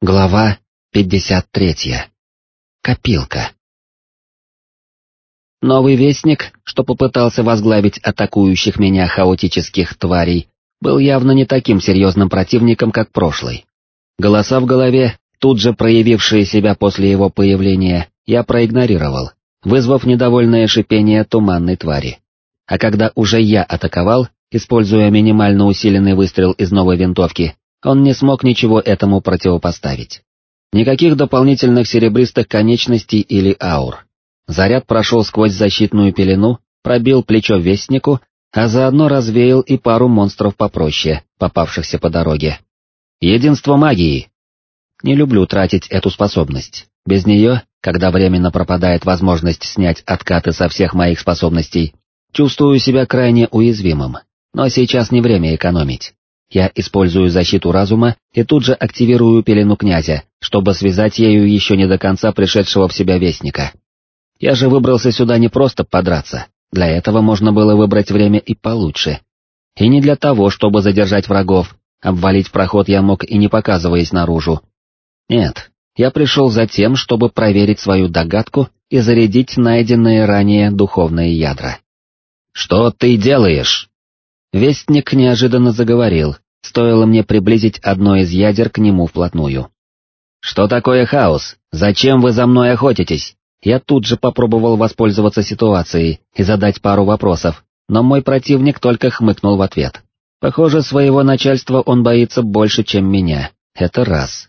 Глава 53. Копилка. Новый вестник, что попытался возглавить атакующих меня хаотических тварей, был явно не таким серьезным противником, как прошлый. Голоса в голове, тут же проявившие себя после его появления, я проигнорировал, вызвав недовольное шипение туманной твари. А когда уже я атаковал, используя минимально усиленный выстрел из новой винтовки, он не смог ничего этому противопоставить. Никаких дополнительных серебристых конечностей или аур. Заряд прошел сквозь защитную пелену, пробил плечо вестнику, а заодно развеял и пару монстров попроще, попавшихся по дороге. Единство магии. Не люблю тратить эту способность. Без нее, когда временно пропадает возможность снять откаты со всех моих способностей, чувствую себя крайне уязвимым. Но сейчас не время экономить. Я использую защиту разума и тут же активирую пелену князя, чтобы связать ею еще не до конца пришедшего в себя вестника. Я же выбрался сюда не просто подраться, для этого можно было выбрать время и получше. И не для того, чтобы задержать врагов, обвалить проход я мог и не показываясь наружу. Нет, я пришел за тем, чтобы проверить свою догадку и зарядить найденные ранее духовные ядра. «Что ты делаешь?» Вестник неожиданно заговорил, стоило мне приблизить одно из ядер к нему вплотную. «Что такое хаос? Зачем вы за мной охотитесь?» Я тут же попробовал воспользоваться ситуацией и задать пару вопросов, но мой противник только хмыкнул в ответ. Похоже, своего начальства он боится больше, чем меня, это раз.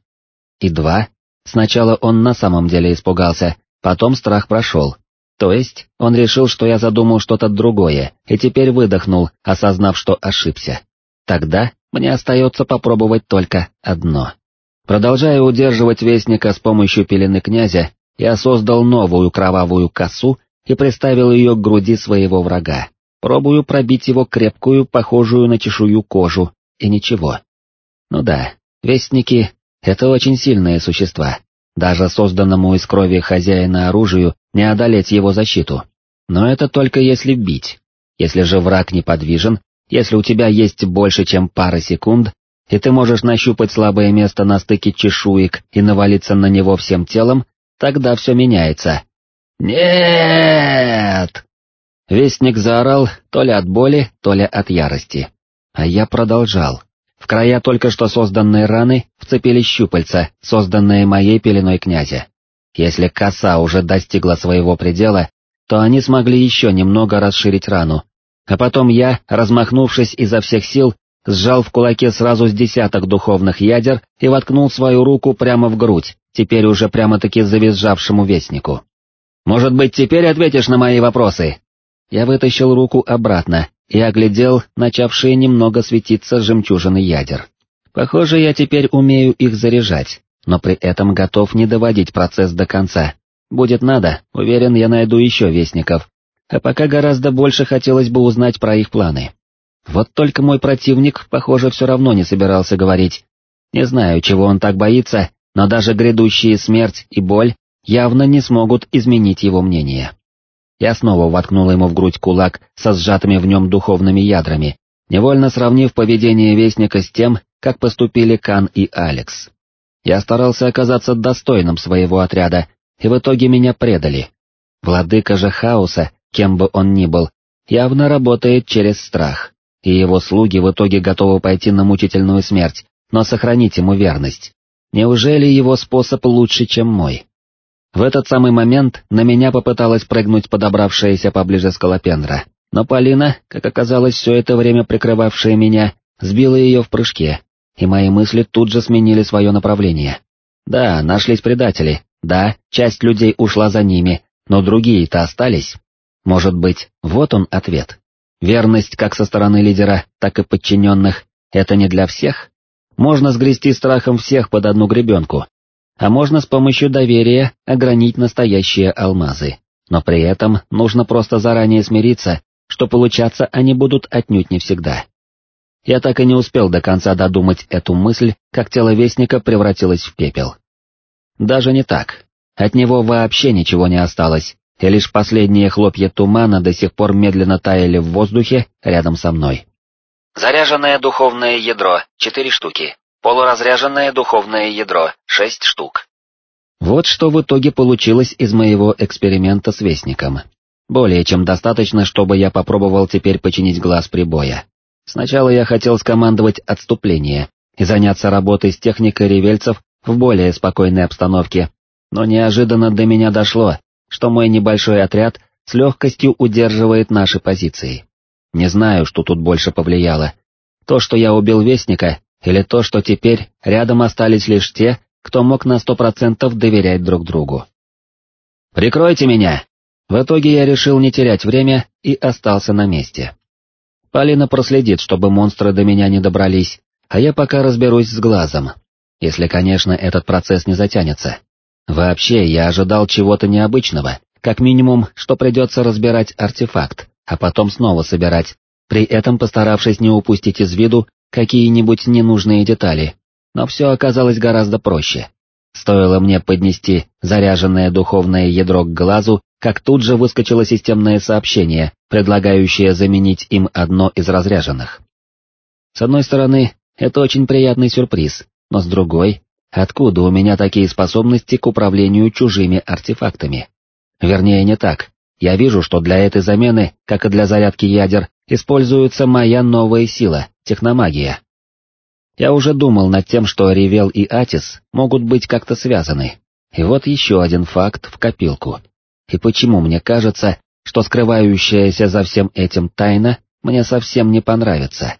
И два, сначала он на самом деле испугался, потом страх прошел, то есть, он решил, что я задумал что-то другое, и теперь выдохнул, осознав, что ошибся. Тогда мне остается попробовать только одно. Продолжая удерживать Вестника с помощью пелены князя, я создал новую кровавую косу и приставил ее к груди своего врага. Пробую пробить его крепкую, похожую на чешую кожу, и ничего. Ну да, Вестники — это очень сильные существа, даже созданному из крови хозяина оружию не одолеть его защиту. Но это только если бить. Если же враг неподвижен, если у тебя есть больше, чем пара секунд, и ты можешь нащупать слабое место на стыке чешуек и навалиться на него всем телом, тогда все меняется. «Нет!» Вестник заорал то ли от боли, то ли от ярости. А я продолжал. В края только что созданной раны вцепились щупальца, созданные моей пеленой князя. Если коса уже достигла своего предела, то они смогли еще немного расширить рану. А потом я, размахнувшись изо всех сил, сжал в кулаке сразу с десяток духовных ядер и воткнул свою руку прямо в грудь, теперь уже прямо-таки завизжавшему вестнику. «Может быть, теперь ответишь на мои вопросы?» Я вытащил руку обратно и оглядел начавшие немного светиться жемчужины ядер. Похоже, я теперь умею их заряжать, но при этом готов не доводить процесс до конца. Будет надо, уверен, я найду еще вестников. А пока гораздо больше хотелось бы узнать про их планы. Вот только мой противник, похоже, все равно не собирался говорить. Не знаю, чего он так боится, но даже грядущие смерть и боль явно не смогут изменить его мнение. Я снова воткнул ему в грудь кулак со сжатыми в нем духовными ядрами, невольно сравнив поведение Вестника с тем, как поступили Кан и Алекс. Я старался оказаться достойным своего отряда, и в итоге меня предали. Владыка же хаоса, кем бы он ни был, явно работает через страх, и его слуги в итоге готовы пойти на мучительную смерть, но сохранить ему верность. Неужели его способ лучше, чем мой? В этот самый момент на меня попыталась прыгнуть подобравшаяся поближе скалопендра, но Полина, как оказалось все это время прикрывавшая меня, сбила ее в прыжке, и мои мысли тут же сменили свое направление. Да, нашлись предатели, да, часть людей ушла за ними, но другие-то остались. Может быть, вот он ответ. Верность как со стороны лидера, так и подчиненных — это не для всех? Можно сгрести страхом всех под одну гребенку, а можно с помощью доверия огранить настоящие алмазы, но при этом нужно просто заранее смириться, что получаться они будут отнюдь не всегда. Я так и не успел до конца додумать эту мысль, как тело Вестника превратилось в пепел. Даже не так. От него вообще ничего не осталось, и лишь последние хлопья тумана до сих пор медленно таяли в воздухе рядом со мной. Заряженное духовное ядро, четыре штуки. Полуразряженное духовное ядро, 6 штук. Вот что в итоге получилось из моего эксперимента с Вестником. Более чем достаточно, чтобы я попробовал теперь починить глаз прибоя. Сначала я хотел скомандовать отступление и заняться работой с техникой ревельцев в более спокойной обстановке, но неожиданно до меня дошло, что мой небольшой отряд с легкостью удерживает наши позиции. Не знаю, что тут больше повлияло. То, что я убил Вестника, или то, что теперь рядом остались лишь те, кто мог на сто процентов доверять друг другу. «Прикройте меня!» В итоге я решил не терять время и остался на месте. Полина проследит, чтобы монстры до меня не добрались, а я пока разберусь с глазом, если, конечно, этот процесс не затянется. Вообще, я ожидал чего-то необычного, как минимум, что придется разбирать артефакт, а потом снова собирать, при этом постаравшись не упустить из виду какие-нибудь ненужные детали, но все оказалось гораздо проще. Стоило мне поднести заряженное духовное ядро к глазу, как тут же выскочило системное сообщение, предлагающее заменить им одно из разряженных. С одной стороны, это очень приятный сюрприз, но с другой, откуда у меня такие способности к управлению чужими артефактами? Вернее, не так. Я вижу, что для этой замены, как и для зарядки ядер, используется моя новая сила, техномагия. Я уже думал над тем, что Ревел и Атис могут быть как-то связаны. И вот еще один факт в копилку. И почему мне кажется, что скрывающаяся за всем этим тайна мне совсем не понравится?